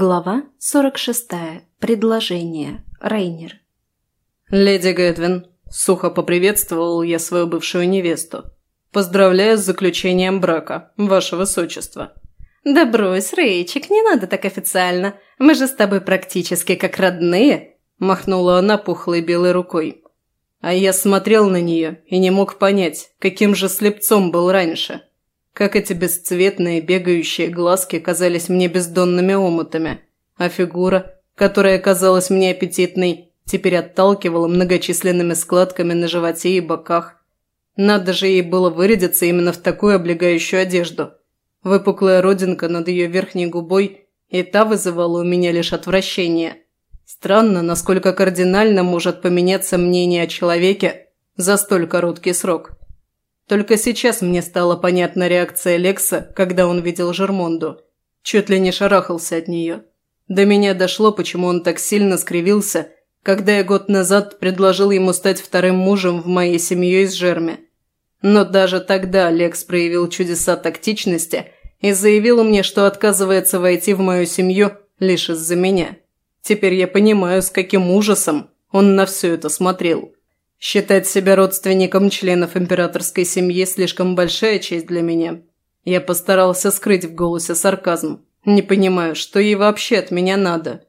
Глава 46. Предложение. Рейнер. «Леди Гэтвин», – сухо поприветствовал я свою бывшую невесту. «Поздравляю с заключением брака, ваше высочество». «Да брось, Рейчик, не надо так официально. Мы же с тобой практически как родные», – махнула она пухлой белой рукой. А я смотрел на нее и не мог понять, каким же слепцом был раньше – как эти бесцветные бегающие глазки казались мне бездонными омутами, а фигура, которая казалась мне аппетитной, теперь отталкивала многочисленными складками на животе и боках. Надо же ей было вырядиться именно в такую облегающую одежду. Выпуклая родинка над ее верхней губой, и та вызывала у меня лишь отвращение. Странно, насколько кардинально может поменяться мнение о человеке за столь короткий срок. Только сейчас мне стала понятна реакция Лекса, когда он видел Жермонду. Чуть ли не шарахался от нее. До меня дошло, почему он так сильно скривился, когда я год назад предложил ему стать вторым мужем в моей семье из Жерми. Но даже тогда Лекс проявил чудеса тактичности и заявил мне, что отказывается войти в мою семью лишь из-за меня. Теперь я понимаю, с каким ужасом он на все это смотрел. Считать себя родственником членов императорской семьи слишком большая честь для меня. Я постарался скрыть в голосе сарказм. Не понимаю, что ей вообще от меня надо.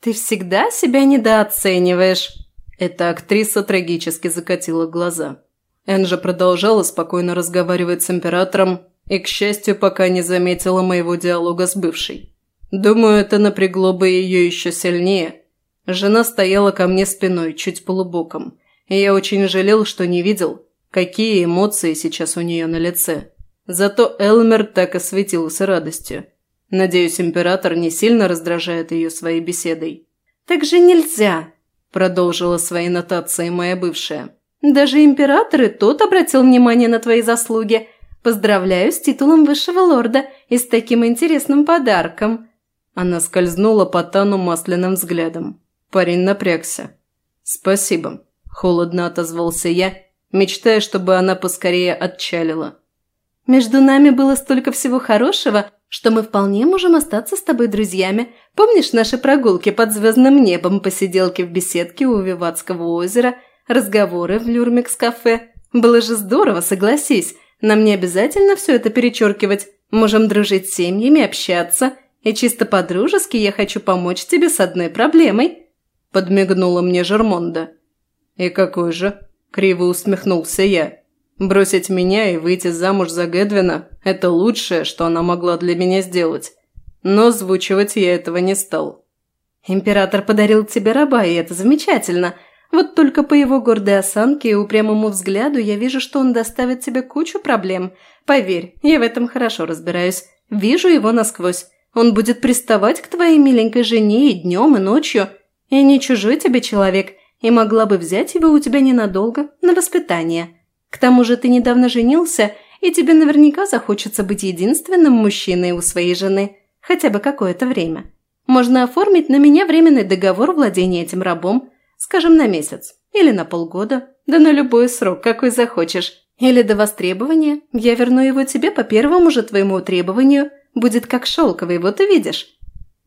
«Ты всегда себя недооцениваешь!» Эта актриса трагически закатила глаза. Энджа продолжала спокойно разговаривать с императором и, к счастью, пока не заметила моего диалога с бывшей. Думаю, это напрягло бы ее еще сильнее. Жена стояла ко мне спиной, чуть полубоком и я очень жалел, что не видел, какие эмоции сейчас у нее на лице. Зато Элмер так и светился радостью. Надеюсь, император не сильно раздражает ее своей беседой. «Так же нельзя», – продолжила свои нотации моя бывшая. «Даже император и тот обратил внимание на твои заслуги. Поздравляю с титулом высшего лорда и с таким интересным подарком». Она скользнула по Тану масляным взглядом. Парень напрягся. «Спасибо», Холодно отозвался я, мечтая, чтобы она поскорее отчалила. «Между нами было столько всего хорошего, что мы вполне можем остаться с тобой друзьями. Помнишь наши прогулки под звездным небом, посиделки в беседке у Виватского озера, разговоры в Люрмикс-кафе? Было же здорово, согласись. Нам не обязательно все это перечеркивать. Можем дружить с семьями, общаться. И чисто по-дружески я хочу помочь тебе с одной проблемой», – подмигнула мне Жермонда. «И какой же?» – криво усмехнулся я. «Бросить меня и выйти замуж за Гэдвина – это лучшее, что она могла для меня сделать. Но озвучивать я этого не стал». «Император подарил тебе раба, и это замечательно. Вот только по его гордой осанке и упрямому взгляду я вижу, что он доставит тебе кучу проблем. Поверь, я в этом хорошо разбираюсь. Вижу его насквозь. Он будет приставать к твоей миленькой жене и днем, и ночью. И не чужой тебе человек, и могла бы взять его у тебя ненадолго, на воспитание. К тому же ты недавно женился, и тебе наверняка захочется быть единственным мужчиной у своей жены, хотя бы какое-то время. Можно оформить на меня временный договор владения этим рабом, скажем, на месяц или на полгода, да на любой срок, какой захочешь. Или до востребования. Я верну его тебе по первому же твоему требованию. Будет как шелковый, вот увидишь».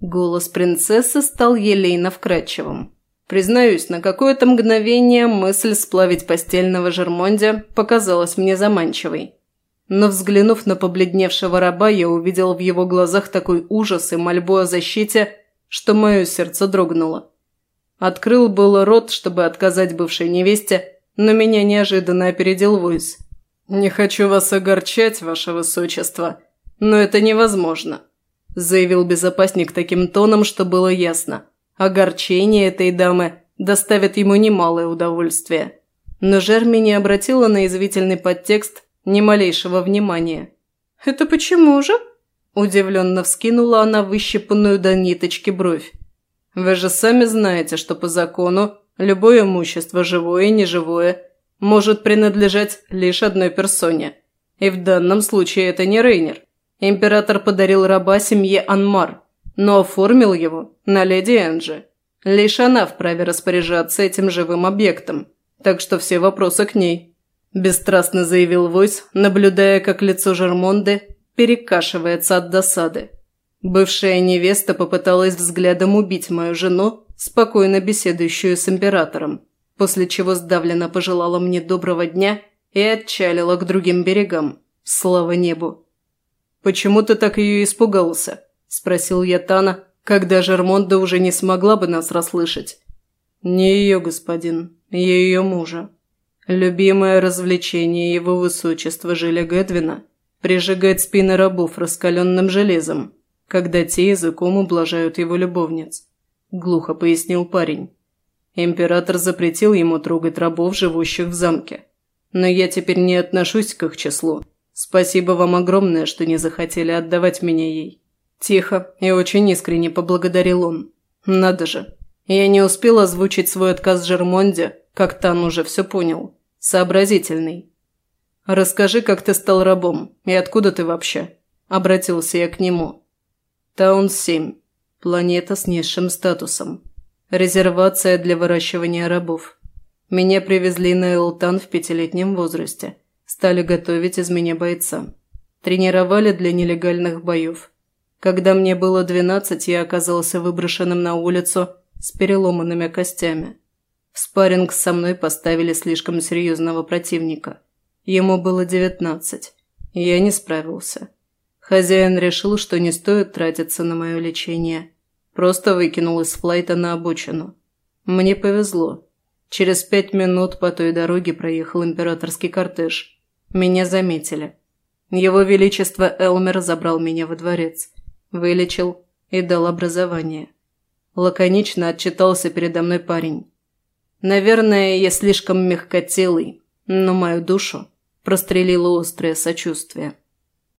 Голос принцессы стал елейно вкрадчивым. Признаюсь, на какое-то мгновение мысль сплавить постельного Жермонде показалась мне заманчивой. Но взглянув на побледневшего раба, я увидел в его глазах такой ужас и мольбу о защите, что мое сердце дрогнуло. Открыл было рот, чтобы отказать бывшей невесте, но меня неожиданно опередил Войс. «Не хочу вас огорчать, ваше высочество, но это невозможно», заявил безопасник таким тоном, что было ясно. Огорчение этой дамы доставит ему немалое удовольствие. Но Жерми не обратила на извительный подтекст ни малейшего внимания. «Это почему же?» – удивленно вскинула она выщипанную до ниточки бровь. «Вы же сами знаете, что по закону любое имущество, живое и неживое, может принадлежать лишь одной персоне. И в данном случае это не Рейнер. Император подарил раба семье Анмар, но оформил его на леди Энджи. Лишь она вправе распоряжаться этим живым объектом, так что все вопросы к ней», – бесстрастно заявил Войс, наблюдая, как лицо Жермонды перекашивается от досады. Бывшая невеста попыталась взглядом убить мою жену, спокойно беседующую с императором, после чего сдавленно пожелала мне доброго дня и отчалила к другим берегам. Слава небу! «Почему ты так ее испугался?» – спросил я Тана, когда Жермонда уже не смогла бы нас расслышать. «Не ее, господин, ее мужа. Любимое развлечение его высочества Жиля Гэдвина – прижигать спины рабов раскаленным железом, когда те языком ублажают его любовниц», – глухо пояснил парень. Император запретил ему трогать рабов, живущих в замке. Но я теперь не отношусь к их числу. Спасибо вам огромное, что не захотели отдавать меня ей. Тихо и очень искренне поблагодарил он. Надо же. Я не успел озвучить свой отказ Жермонде, как Тан уже все понял. Сообразительный. «Расскажи, как ты стал рабом и откуда ты вообще?» Обратился я к нему. Таун-7. Планета с низшим статусом. Резервация для выращивания рабов. Меня привезли на Элтан в пятилетнем возрасте. Стали готовить из меня бойца. Тренировали для нелегальных боев. Когда мне было 12, я оказался выброшенным на улицу с переломанными костями. В спарринг со мной поставили слишком серьезного противника. Ему было 19. Я не справился. Хозяин решил, что не стоит тратиться на мое лечение. Просто выкинул из флайта на обочину. Мне повезло. Через пять минут по той дороге проехал императорский кортеж. Меня заметили. Его Величество Элмер забрал меня во дворец, вылечил и дал образование. Лаконично отчитался передо мной парень. Наверное, я слишком мягкотелый, но мою душу прострелило острое сочувствие.